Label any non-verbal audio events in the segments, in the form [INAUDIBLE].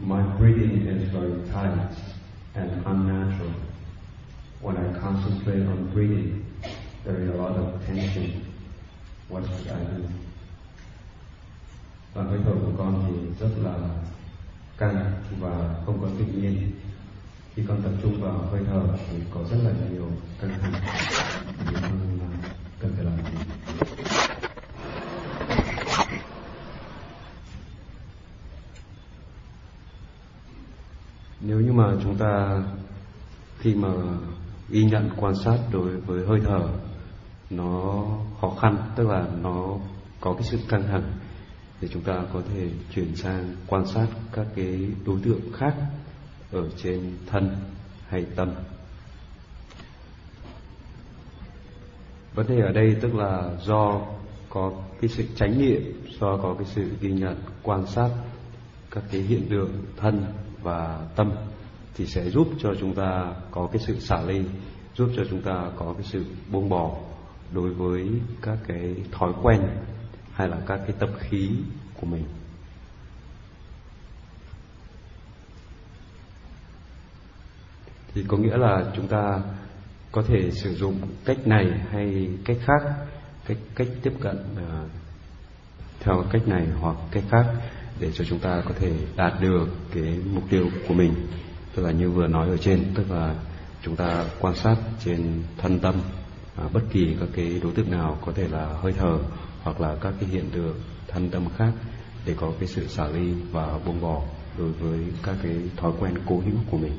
my breathing is very tight and unnatural. When I concentrate on breathing, there is a lot of tension. What should I do? Và hơi thở của con thì rất là căng và không có tự nhiên. Khi con tập trung vào hơi thở thì có rất là nhiều căng thẳng. Thì con cần phải làm gì? Chúng ta khi mà ghi nhận, quan sát đối với hơi thở, nó khó khăn, tức là nó có cái sự căng thẳng thì chúng ta có thể chuyển sang quan sát các cái đối tượng khác ở trên thân hay tâm. Vấn đề ở đây tức là do có cái sự chánh niệm, do có cái sự ghi nhận, quan sát các cái hiện tượng thân và tâm thì sẽ giúp cho chúng ta có cái sự xả ly giúp cho chúng ta có cái sự buông bỏ đối với các cái thói quen hay là các cái tập khí của mình. Thì có nghĩa là chúng ta có thể sử dụng cách này hay cách khác cách cách tiếp cận uh, theo cách này hoặc cách khác để cho chúng ta có thể đạt được cái mục tiêu của mình tức là như vừa nói ở trên tức là chúng ta quan sát trên thân tâm à, bất kỳ các cái đối tượng nào có thể là hơi thở hoặc là các cái hiện tượng thân tâm khác để có cái sự xả ly và buông bỏ đối với các cái thói quen cố hữu của mình.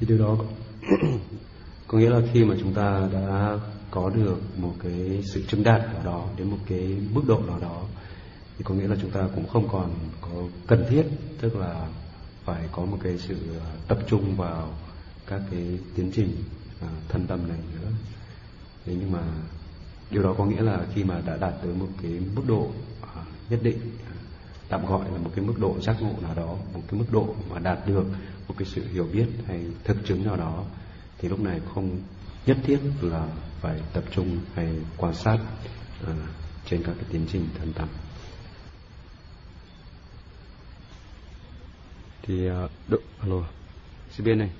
Thì điều đó có [CLEARS THROAT] nghĩa là khi mà chúng ta đã có được một cái sự chứng đạt nào đó đến một cái mức độ nào đó thì có nghĩa là chúng ta cũng không còn có cần thiết tức là phải có một cái sự à, tập trung vào các cái tiến trình à, thân tâm này nữa. Thế nhưng mà điều đó có nghĩa là khi mà đã đạt tới một cái mức độ à, nhất định à, tạm gọi là một cái mức độ giác ngộ nào đó một cái mức độ mà đạt được một cái sự hiểu biết hay thực chứng nào đó thì lúc này không nhất thiết là phải tập trung hay quan sát à, trên các cái tiến trình thân tâm. Thì ờ, đ... alo xin biên này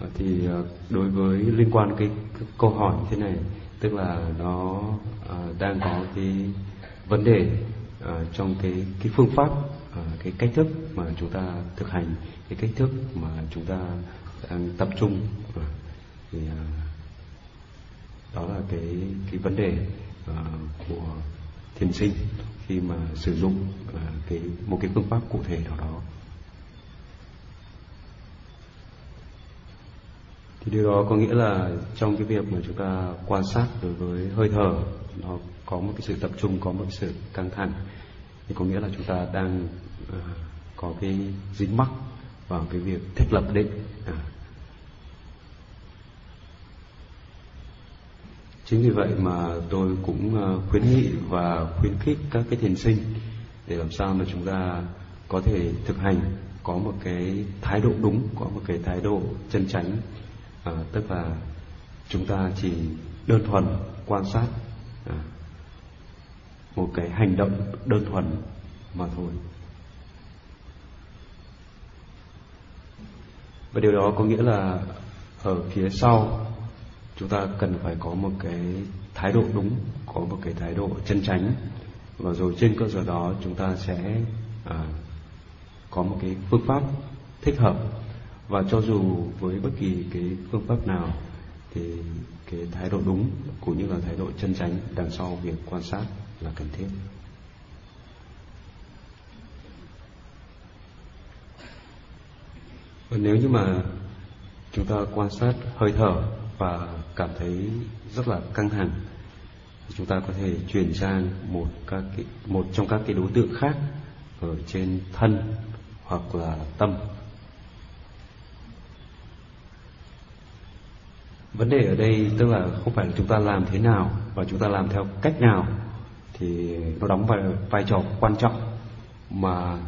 ờ, thì ờ, đối với liên quan cái, cái câu hỏi như thế này tức là nó đang có cái vấn đề trong cái cái phương pháp cái cách thức mà chúng ta thực hành cái cách thức mà chúng ta đang tập trung thì đó là cái cái vấn đề của thiền sinh khi mà sử dụng uh, cái một cái phương pháp cụ thể nào đó. Thì điều đó có nghĩa là trong cái việc mà chúng ta quan sát đối với hơi thở nó có một cái sự tập trung có một cái sự căng thẳng. Thì có nghĩa là chúng ta đang uh, có cái dính mắc vào cái việc thiết lập định uh, chính vì vậy mà tôi cũng ờ, khuyến nghị và khuyến khích các cái thiền sinh để làm sao mà chúng ta có thể thực hành có một cái thái độ đúng có một cái thái độ chân chánh. À, tức là chúng ta chỉ đơn thuần quan sát à, một cái hành động đơn thuần mà thôi. Và điều đó có nghĩa là ở phía sau chúng ta cần phải có một cái thái độ đúng có một cái thái độ chân chánh. Và rồi trên cơ sở đó chúng ta sẽ à, có một cái phương pháp thích hợp. Và cho dù với bất kỳ cái phương pháp nào thì cái thái độ đúng cũng như là thái độ chân chánh đằng sau việc quan sát là cần thiết. Và nếu như mà chúng ta quan sát hơi thở và cảm thấy rất là căng thẳng. Chúng ta có thể chuyển sang một các cái, một trong các cái đối tượng khác ở trên thân hoặc là tâm. Vấn đề ở đây tức là không phải là chúng ta làm thế nào và chúng ta làm theo cách nào thì nó đóng vai vai trò quan trọng mà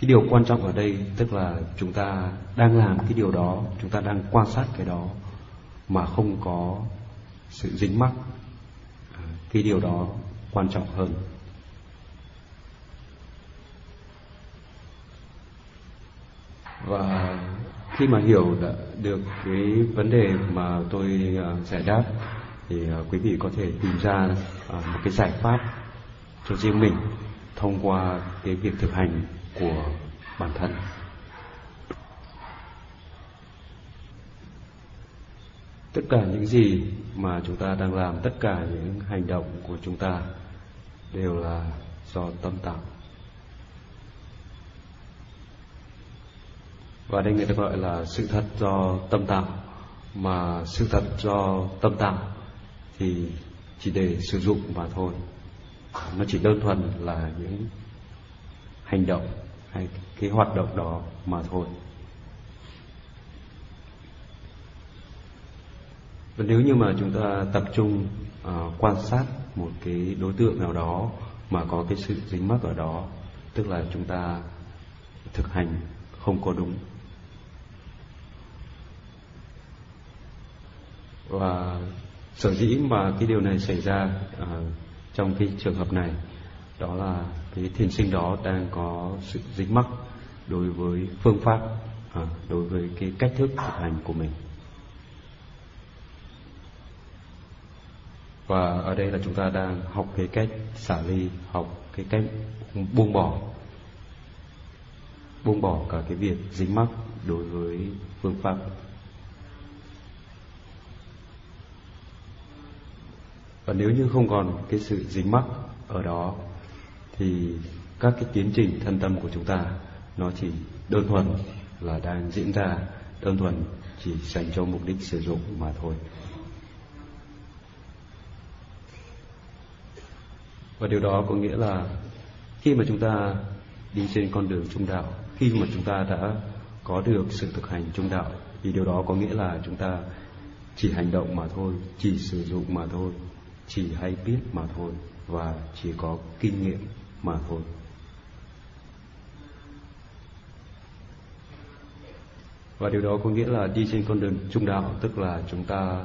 cái điều quan trọng ở đây tức là chúng ta đang làm cái điều đó chúng ta đang quan sát cái đó mà không có sự dính mắc à, cái điều đó quan trọng hơn. Và khi mà hiểu được cái vấn đề mà tôi à, giải đáp, thì à, quý vị có thể tìm ra một cái giải pháp cho riêng mình thông qua cái việc thực hành của bản thân. Tất cả những gì mà chúng ta đang làm, tất cả những hành động của chúng ta đều là do tâm tạo. Và đây người ta gọi là sự thật do tâm tạo. Mà sự thật do tâm tạo thì chỉ để sử dụng mà thôi. Nó chỉ đơn thuần là những hành động hay cái hoạt động đó mà thôi. Và nếu như mà chúng ta tập trung uh, quan sát một cái đối tượng nào đó mà có cái sự dính mắc ở đó tức là chúng ta thực hành không có đúng. Và sở dĩ mà cái điều này xảy ra uh, trong cái trường hợp này đó là cái thiền sinh đó đang có sự dính mắc đối với phương pháp à, đối với cái cách thức thực hành của mình. Và ở đây là chúng ta đang học cái cách xả ly, học cái cách buông bỏ. Buông bỏ cả cái việc dính mắc đối với phương pháp. Và nếu như không còn cái sự dính mắc ở đó, thì các cái tiến trình thân tâm của chúng ta, nó chỉ đơn thuần là đang diễn ra, đơn thuần chỉ dành cho mục đích sử dụng mà thôi. Và điều đó có nghĩa là khi mà chúng ta đi trên con đường trung đạo, khi mà chúng ta đã có được sự thực hành trung đạo, thì điều đó có nghĩa là chúng ta chỉ hành động mà thôi, chỉ sử dụng mà thôi, chỉ hay biết mà thôi, và chỉ có kinh nghiệm mà thôi. Và điều đó có nghĩa là đi trên con đường trung đạo, tức là chúng ta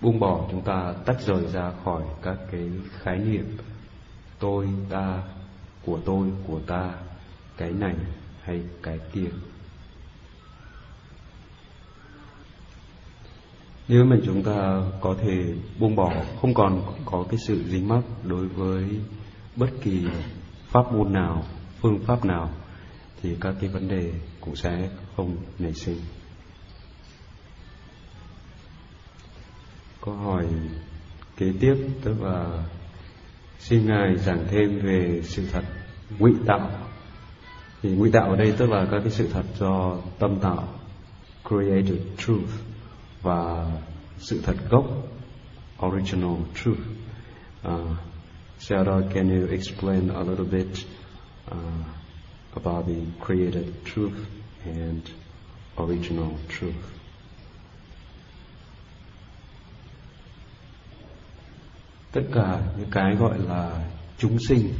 buông bỏ chúng ta, tách rời ra khỏi các cái khái niệm tôi, ta, của tôi, của ta, cái này hay cái kia. Nếu mà chúng ta có thể buông bỏ, không còn có cái sự dính mắc đối với bất kỳ pháp môn nào, phương pháp nào, thì các cái vấn đề cũng sẽ không nảy sinh. Câu hỏi kế tiếp tức là xin ngài giảng thêm về sự thật ngụy tạo thì ngụy tạo ở đây tức là các cái sự thật do tâm tạo created truth và sự thật gốc original truth à, uh, Sarah, can you explain a little bit uh, about the created truth and original truth? Tất cả những cái gọi là chúng sinh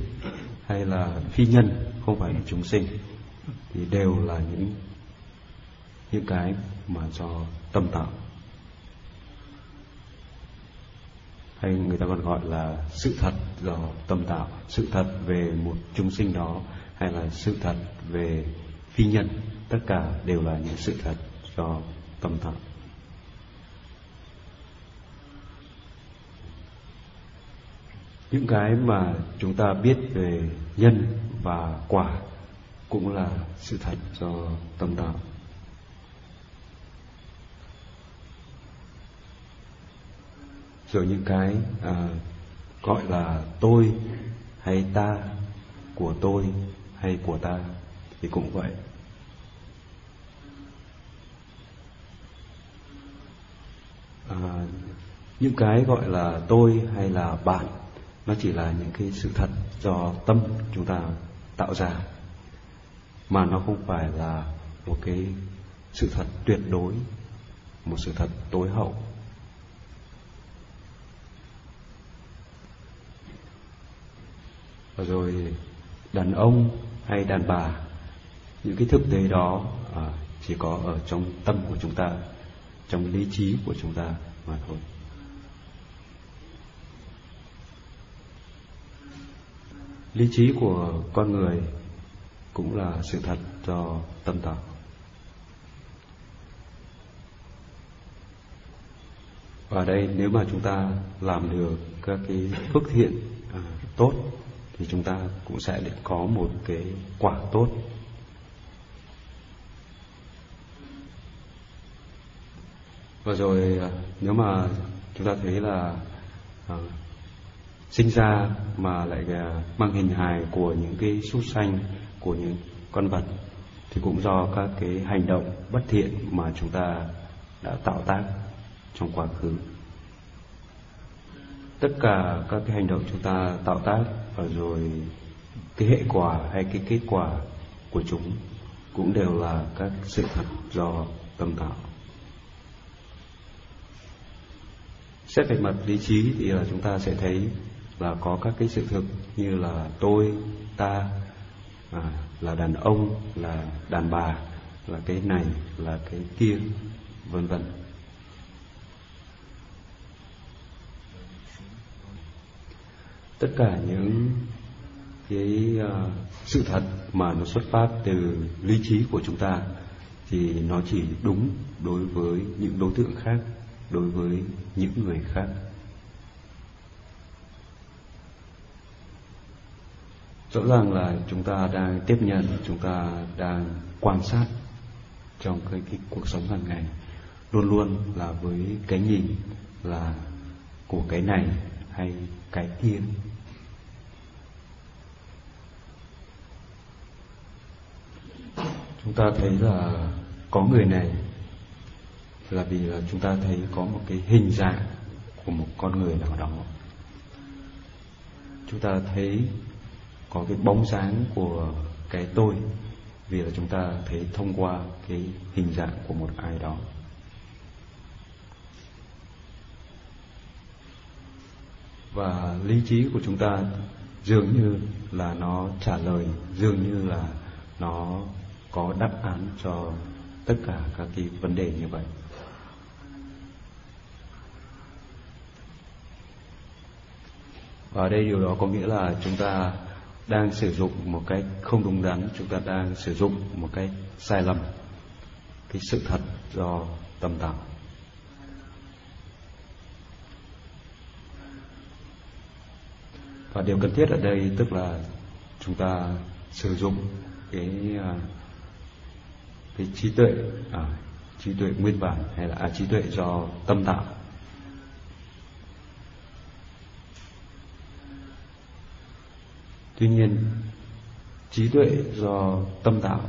hay là phi nhân, không phải là chúng sinh, thì đều là những những cái mà do tâm tạo. Hay người ta còn gọi là sự thật do tâm tạo, sự thật về một chúng sinh đó hay là sự thật về phi nhân. Tất cả đều là những sự thật do tâm tạo. Những cái mà chúng ta biết về nhân và quả cũng là sự thật do tâm đạo. Rồi những cái à, gọi là tôi hay ta của tôi hay của ta thì cũng vậy. À, những cái gọi là tôi hay là bạn nó chỉ là những cái sự thật do tâm chúng ta tạo ra mà nó không phải là một cái sự thật tuyệt đối một sự thật tối hậu. Và rồi đàn ông hay đàn bà những cái thực tế đó à, chỉ có ở trong tâm của chúng ta trong lý trí của chúng ta mà thôi. Lý trí của con người cũng là sự thật cho tâm tạo và đây nếu mà chúng ta làm được các cái phước thiện à, tốt thì chúng ta cũng sẽ có một cái quả tốt. Và rồi à, nếu mà chúng ta thấy là à, sinh ra mà lại à, mang hình hài của những cái súc sanh, của những con vật, thì cũng do các cái hành động bất thiện mà chúng ta đã tạo tác trong quá khứ. Tất cả các cái hành động chúng ta tạo tác và rồi cái hệ quả hay cái kết quả của chúng cũng đều là các sự thật do tâm tạo. Xét về mặt lý trí thì là chúng ta sẽ thấy là có các cái sự thực như là tôi ta à, là đàn ông là đàn bà là cái này là cái kia vân vân. Tất cả những cái uh, sự thật mà nó xuất phát từ lý trí của chúng ta thì nó chỉ đúng đối với những đối tượng khác đối với những người khác. Rõ ràng là chúng ta đang tiếp nhận chúng ta đang quan sát trong cái, cái cuộc sống hàng ngày. Luôn luôn là với cái nhìn là của cái này hay cái kia. Chúng ta thấy là có người này là vì là chúng ta thấy có một cái hình dạng của một con người nào đó. Chúng ta thấy có cái bóng dáng của cái tôi, vì là chúng ta thấy thông qua cái hình dạng của một ai đó. Và lý trí của chúng ta dường như là nó trả lời, dường như là nó có đáp án cho tất cả các cái vấn đề như vậy. Và ở đây điều đó có nghĩa là chúng ta đang sử dụng một cách không đúng đắn chúng ta đang sử dụng một cách sai lầm cái sự thật do tâm tạo và điều cần thiết ở đây tức là chúng ta sử dụng cái à, cái trí tuệ à, trí tuệ nguyên bản hay là à, trí tuệ do tâm tạo tuy nhiên, trí tuệ do tâm tạo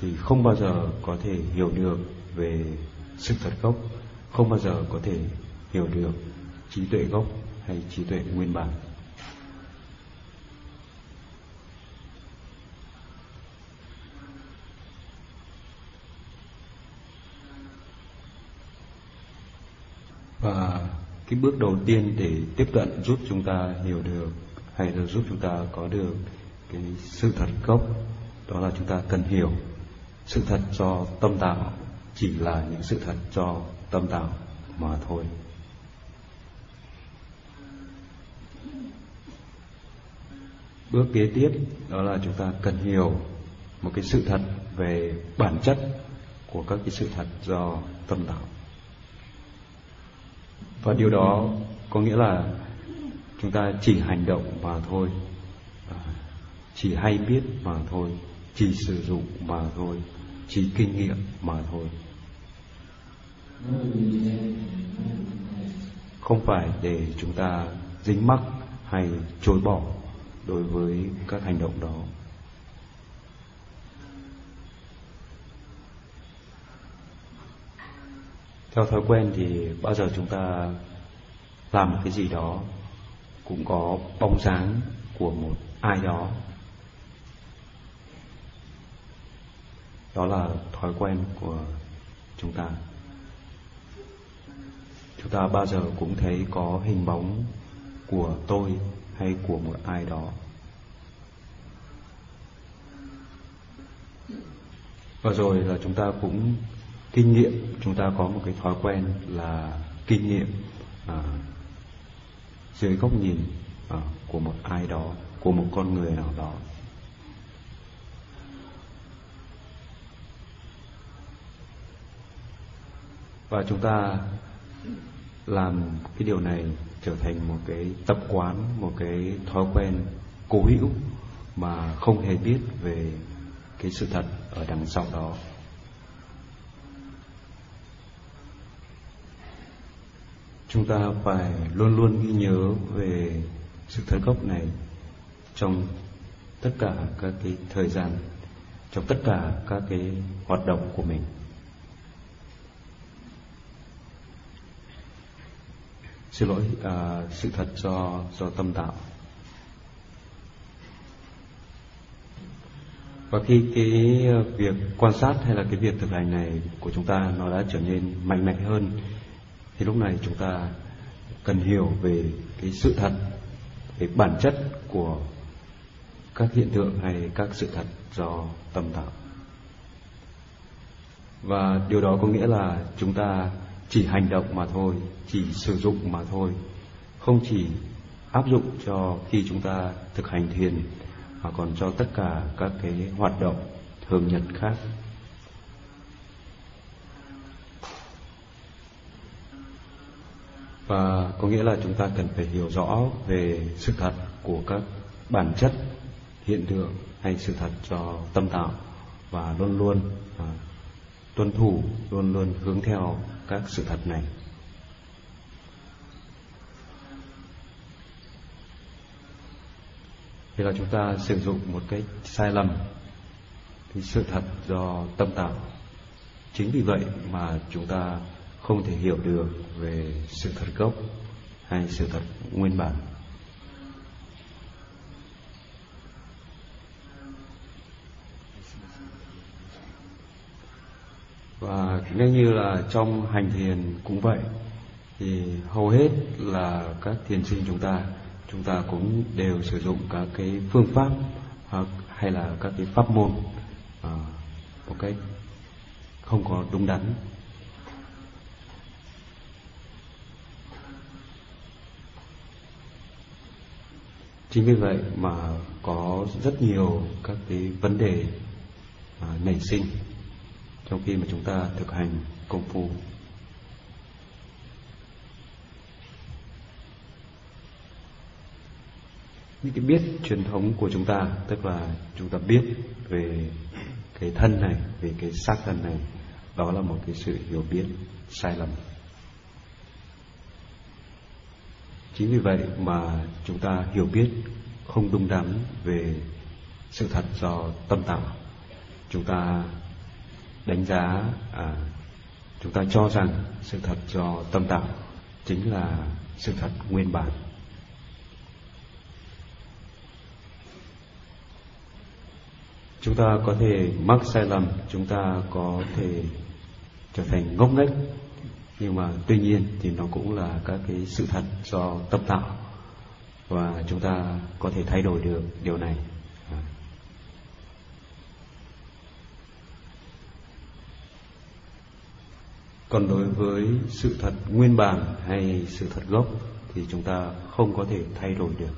thì không bao giờ có thể hiểu được về sự thật gốc, không bao giờ có thể hiểu được trí tuệ gốc hay trí tuệ nguyên bản. Và cái bước đầu tiên để tiếp cận giúp chúng ta hiểu được hay là giúp chúng ta có được cái sự thật gốc, đó là chúng ta cần hiểu sự thật cho tâm tạo, chỉ là những sự thật cho tâm tạo mà thôi. Bước kế tiếp, đó là chúng ta cần hiểu một cái sự thật về bản chất của các cái sự thật do tâm tạo. Và điều đó có nghĩa là chúng ta chỉ hành động mà thôi. À, chỉ hay biết mà thôi, chỉ sử dụng mà thôi, chỉ kinh nghiệm mà thôi. Không phải để chúng ta dính mắc hay chối bỏ đối với các hành động đó. Theo thói quen thì bao giờ chúng ta làm một cái gì đó cũng có bóng dáng của một ai đó. Đó là thói quen của chúng ta. Chúng ta bao giờ cũng thấy có hình bóng của tôi hay của một ai đó. Và rồi là chúng ta cũng kinh nghiệm chúng ta có một cái thói quen là kinh nghiệm à, dưới góc nhìn à, của một ai đó của một con người nào đó. Và chúng ta làm cái điều này trở thành một cái tập quán một cái thói quen cố hữu mà không hề biết về cái sự thật ở đằng sau đó. Chúng ta phải luôn luôn ghi nhớ về sự thật gốc này trong tất cả các cái thời gian trong tất cả các cái hoạt động của mình. Xin lỗi à, sự thật do do tâm tạo. Và khi cái việc quan sát hay là cái việc thực hành này của chúng ta nó đã trở nên mạnh mẽ hơn thì lúc này chúng ta cần hiểu về cái sự thật, về bản chất của các hiện tượng hay các sự thật do tâm tạo. Và điều đó có nghĩa là chúng ta chỉ hành động mà thôi, chỉ sử dụng mà thôi, không chỉ áp dụng cho khi chúng ta thực hành thiền, mà còn cho tất cả các cái hoạt động thường nhật khác. Và có nghĩa là chúng ta cần phải hiểu rõ về sự thật của các bản chất hiện tượng hay sự thật cho tâm tạo và luôn luôn à, tuân thủ luôn luôn hướng theo các sự thật này. Thì là chúng ta sử dụng một cái sai lầm thì sự thật do tâm tạo. Chính vì vậy mà chúng ta không thể hiểu được về sự thật gốc hay sự thật nguyên bản. Và nếu như là trong hành thiền cũng vậy thì hầu hết là các thiền sinh chúng ta chúng ta cũng đều sử dụng các cái phương pháp hoặc hay là các cái pháp môn à, một cách không có đúng đắn. Chính vì vậy mà có rất nhiều các cái vấn đề à, nảy sinh trong khi mà chúng ta thực hành công phu. Những cái biết truyền thống của chúng ta tức là chúng ta biết về cái thân này về cái xác thân này đó là một cái sự hiểu biết sai lầm. Chính vì vậy mà chúng ta hiểu biết không đúng đắn về sự thật do tâm tạo. Chúng ta đánh giá à, chúng ta cho rằng sự thật do tâm tạo chính là sự thật nguyên bản. Chúng ta có thể mắc sai lầm chúng ta có thể trở thành ngốc nghếch nhưng mà tuy nhiên thì nó cũng là các cái sự thật do tâm tạo. Và chúng ta có thể thay đổi được điều này. À. Còn đối với sự thật nguyên bản hay sự thật gốc thì chúng ta không có thể thay đổi được.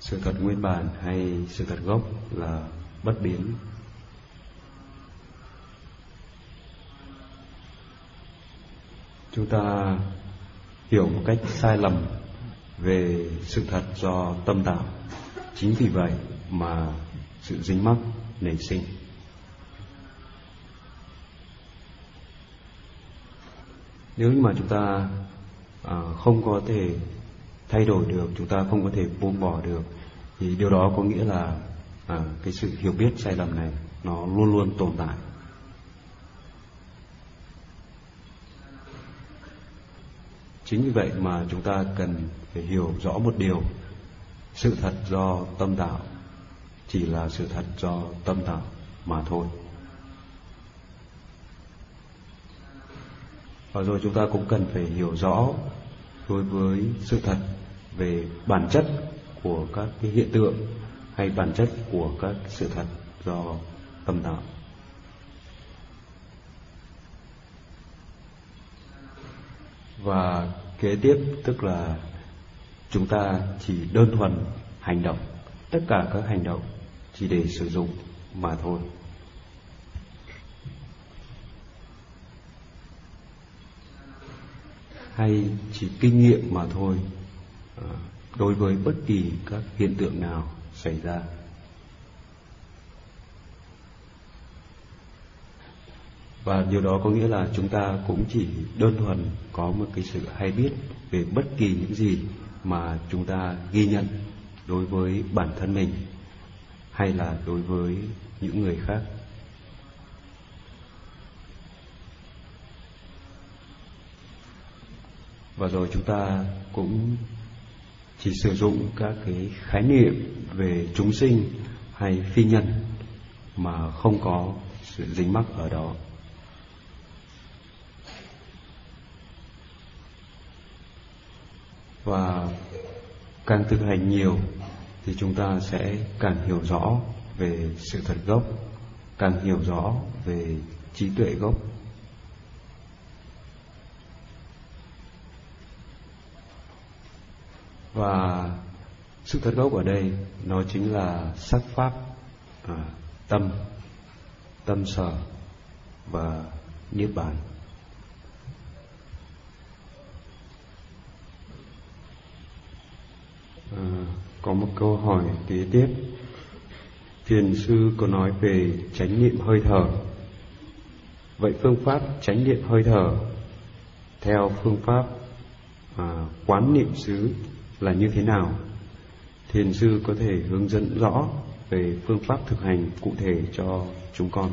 Sự thật nguyên bản hay sự thật gốc là bất biến. Chúng ta hiểu một cách sai lầm về sự thật do tâm tạo chính vì vậy mà sự dính mắc nảy sinh. Nếu như mà chúng ta à, không có thể thay đổi được chúng ta không có thể buông bỏ được thì điều đó có nghĩa là à, cái sự hiểu biết sai lầm này nó luôn luôn tồn tại. Chính vì vậy mà chúng ta cần phải hiểu rõ một điều. Sự thật do tâm tạo chỉ là sự thật do tâm tạo mà thôi. Và rồi chúng ta cũng cần phải hiểu rõ đối với sự thật về bản chất của các cái hiện tượng hay bản chất của các sự thật do tâm tạo. Và kế tiếp, tức là chúng ta chỉ đơn thuần hành động. Tất cả các hành động chỉ để sử dụng mà thôi. Hay chỉ kinh nghiệm mà thôi. Ờ, đối với bất kỳ các hiện tượng nào xảy ra. Và điều đó có nghĩa là chúng ta cũng chỉ đơn thuần có một cái sự hay biết về bất kỳ những gì mà chúng ta ghi nhận đối với bản thân mình hay là đối với những người khác. Và rồi chúng ta cũng chỉ sử dụng các cái khái niệm về chúng sinh hay phi nhân mà không có sự dính mắc ở đó. Và càng thực hành nhiều thì chúng ta sẽ càng hiểu rõ về sự thật gốc càng hiểu rõ về trí tuệ gốc. Và sự thật gốc ở đây nó chính là sắc pháp à, tâm tâm sở và niết bàn. À, có một câu hỏi kế tiếp. Thiền sư có nói về chánh niệm hơi thở. Vậy phương pháp chánh niệm hơi thở theo phương pháp à, quán niệm xứ là như thế nào? Thiền sư có thể hướng dẫn rõ về phương pháp thực hành cụ thể cho chúng con.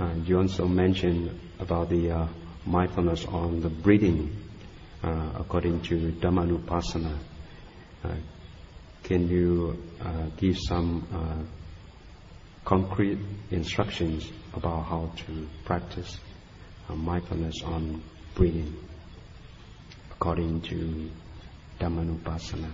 Uh, you also mentioned about the uh, mindfulness on the breathing. Uh, according to Dhammanupassana. Uh, can you uh, give some uh, concrete instructions about how to practice uh, mindfulness on breathing according to Dhammanupassana.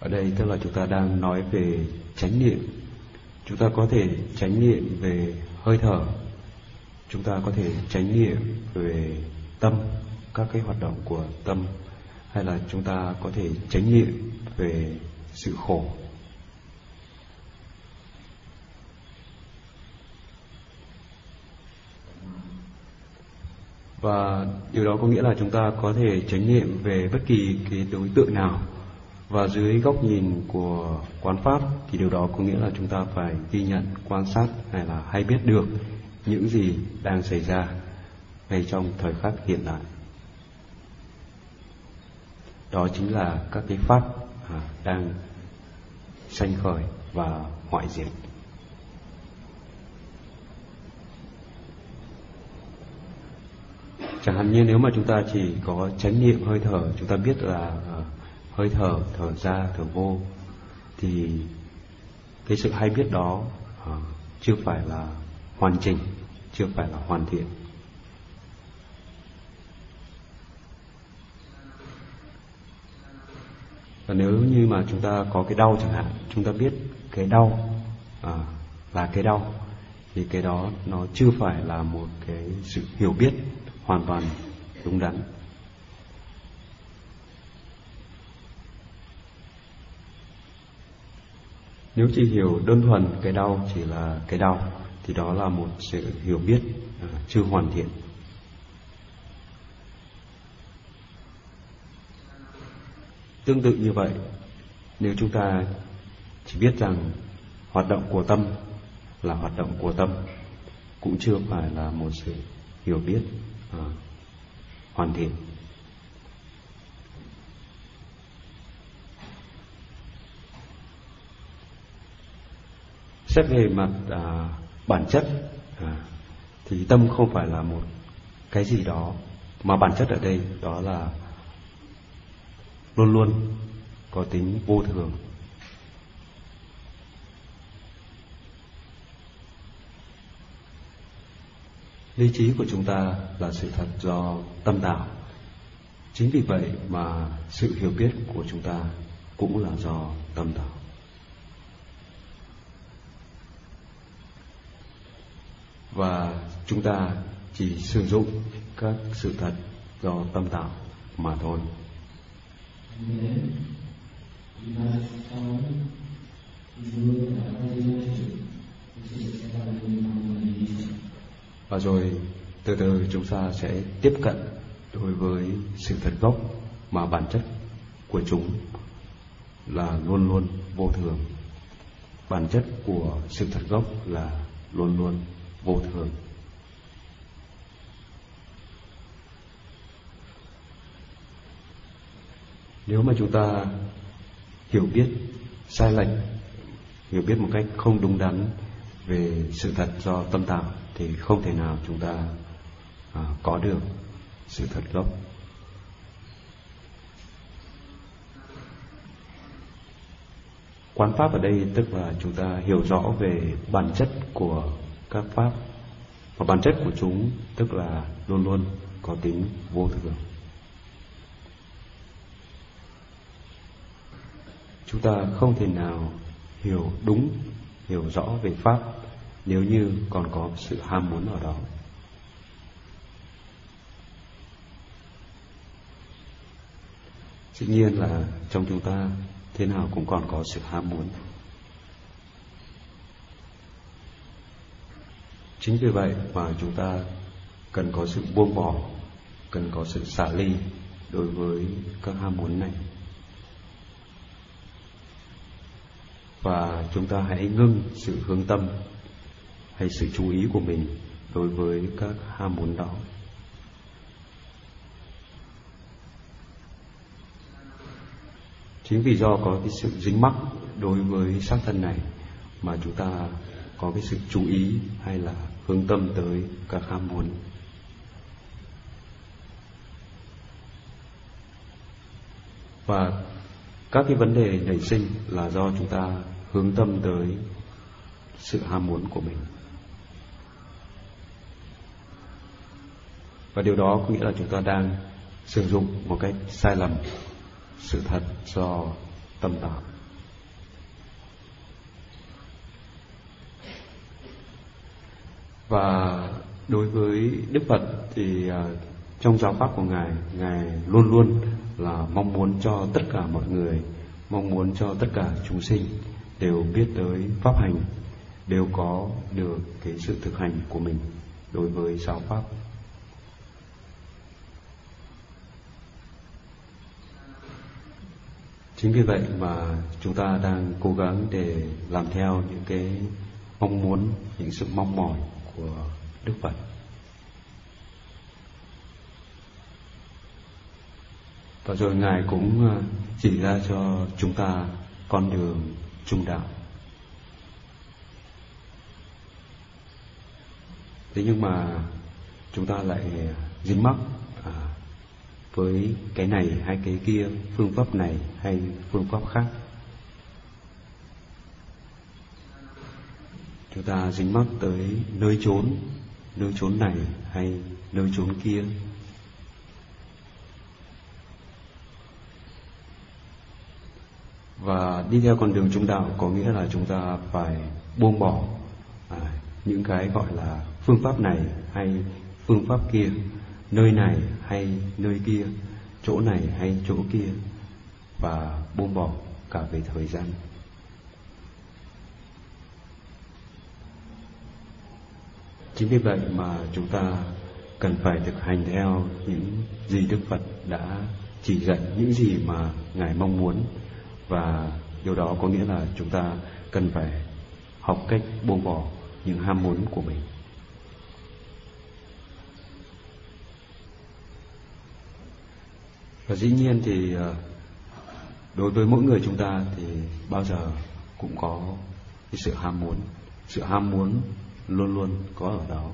Ở đây tức là chúng ta đang nói về chánh niệm. Chúng ta có thể chánh niệm về hơi thở. Chúng ta có thể chánh niệm về tâm, các cái hoạt động của tâm. Hay là chúng ta có thể chánh niệm về sự khổ. Và điều đó có nghĩa là chúng ta có thể chánh niệm về bất kỳ cái đối tượng nào và dưới góc nhìn của quán pháp thì điều đó có nghĩa là chúng ta phải ghi nhận quan sát hay là hay biết được những gì đang xảy ra ngay trong thời khắc hiện tại. Đó chính là các cái pháp à, đang sanh khởi và hoại diệt. Chẳng hạn như nếu mà chúng ta chỉ có chánh niệm hơi thở chúng ta biết là uh, hơi thở thở ra thở vô thì cái sự hay biết đó uh, chưa phải là hoàn chỉnh chưa phải là hoàn thiện. Và nếu như mà chúng ta có cái đau chẳng hạn chúng ta biết cái đau à, là cái đau thì cái đó nó chưa phải là một cái sự hiểu biết hoàn toàn đúng đắn. Nếu chỉ hiểu đơn thuần cái đau chỉ là cái đau thì đó là một sự hiểu biết ờ, chưa hoàn thiện. Tương tự như vậy nếu chúng ta chỉ biết rằng hoạt động của tâm là hoạt động của tâm cũng chưa phải là một sự hiểu biết à, hoàn thiện. Xét về mặt à, bản chất à, thì tâm không phải là một cái gì đó mà bản chất ở đây đó là luôn luôn có tính vô thường. Lý trí của chúng ta là sự thật do tâm tạo. Chính vì vậy mà sự hiểu biết của chúng ta cũng là do tâm tạo. Và chúng ta chỉ sử dụng các sự thật do tâm tạo mà thôi. Và rồi, từ từ chúng ta sẽ tiếp cận đối với sự thật gốc mà bản chất của chúng là luôn luôn vô thường. Bản chất của sự thật gốc là luôn luôn vô thường. Nếu mà chúng ta hiểu biết sai lệch hiểu biết một cách không đúng đắn về sự thật do tâm tạo thì không thể nào chúng ta à, có được sự thật gốc. Quán pháp ở đây tức là chúng ta hiểu rõ về bản chất của các pháp và bản chất của chúng, tức là luôn luôn có tính vô thường. Chúng ta không thể nào hiểu đúng, hiểu rõ về pháp nếu như còn có sự ham muốn ở đó. Dĩ nhiên là trong chúng ta, thế nào cũng còn có sự ham muốn. Chính vì vậy mà chúng ta cần có sự buông bỏ, cần có sự xả ly đối với các ham muốn này. Và chúng ta hãy ngưng sự hướng tâm hay sự chú ý của mình đối với các ham muốn đó. Chính vì do có cái sự dính mắc đối với xác thân này mà chúng ta có cái sự chú ý hay là hướng tâm tới các ham muốn. Và các cái vấn đề nảy sinh là do chúng ta hướng tâm tới sự ham muốn của mình. Và điều đó có nghĩa là chúng ta đang sử dụng một cách sai lầm, sự thật do tâm tạo và đối với đức phật thì à, trong giáo pháp của ngài ngài luôn luôn là mong muốn cho tất cả mọi người, mong muốn cho tất cả chúng sinh đều biết tới pháp hành, đều có được cái sự thực hành của mình đối với giáo pháp. Chính vì vậy mà chúng ta đang cố gắng để làm theo những cái mong muốn, những sự mong mỏi của đức phật. Và rồi ngài cũng ờ, chỉ ra cho chúng ta con đường trung đạo. Thế nhưng mà chúng ta lại dính mắc à, với cái này hay cái kia phương pháp này hay phương pháp khác. Chúng ta dính mắc tới nơi trốn nơi trốn này hay nơi trốn kia. Và đi theo con đường trung đạo có nghĩa là chúng ta phải buông bỏ à, những cái gọi là phương pháp này hay phương pháp kia nơi này hay nơi kia chỗ này hay chỗ kia và buông bỏ cả về thời gian. Chính vì vậy mà chúng ta cần phải thực hành theo những gì đức phật đã chỉ dạy, những gì mà ngài mong muốn. Và điều đó có nghĩa là chúng ta cần phải học cách buông bỏ những ham muốn của mình. Và dĩ nhiên thì ờ, đối với mỗi người chúng ta thì bao giờ cũng có cái sự ham muốn. Sự ham muốn luôn luôn có ở đó.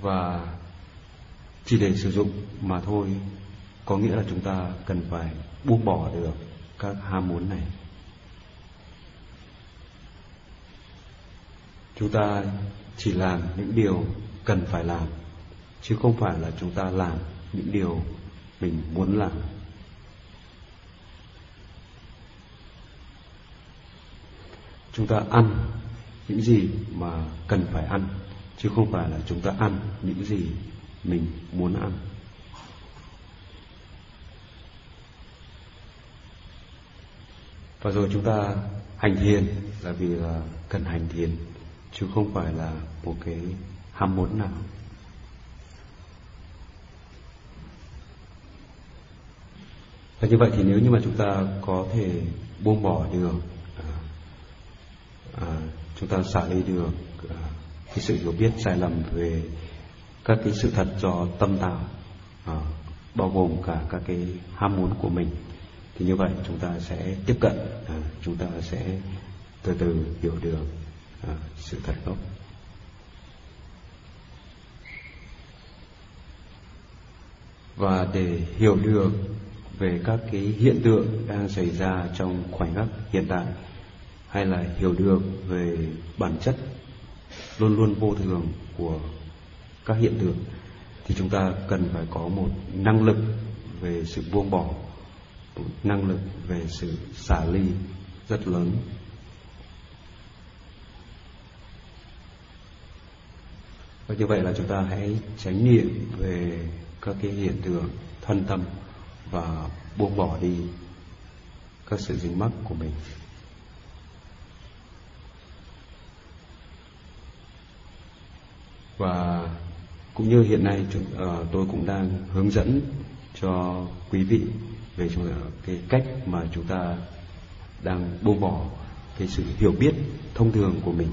Và chỉ để sử dụng mà thôi, có nghĩa là chúng ta cần phải buông bỏ được các ham muốn này. Chúng ta chỉ làm những điều cần phải làm, chứ không phải là chúng ta làm những điều mình muốn làm. Chúng ta ăn những gì mà cần phải ăn, chứ không phải là chúng ta ăn những gì mình muốn ăn. Và rồi chúng ta hành thiền, là vì là cần hành thiền, chứ không phải là một cái ham muốn nào. Và như vậy thì nếu như mà chúng ta có thể buông bỏ được à, chúng ta xả ly được à, cái sự hiểu biết sai lầm về các cái sự thật do tâm tạo à, bao gồm cả các cái ham muốn của mình. Thì như vậy chúng ta sẽ tiếp cận à, chúng ta sẽ từ từ hiểu được à, sự thật gốc. Và để hiểu được về các cái hiện tượng đang xảy ra trong khoảnh khắc hiện tại hay là hiểu được về bản chất luôn luôn vô thường của các hiện tượng, thì chúng ta cần phải có một năng lực về sự buông bỏ, một năng lực về sự xả ly rất lớn. Và như vậy là chúng ta hãy tránh niệm về các cái hiện tượng thân tâm và buông bỏ đi các sự dính mắc của mình. Và cũng như hiện nay chúng, uh, tôi cũng đang hướng dẫn cho quý vị về chúng, ờ, cái cách mà chúng ta đang buông bỏ cái sự hiểu biết thông thường của mình.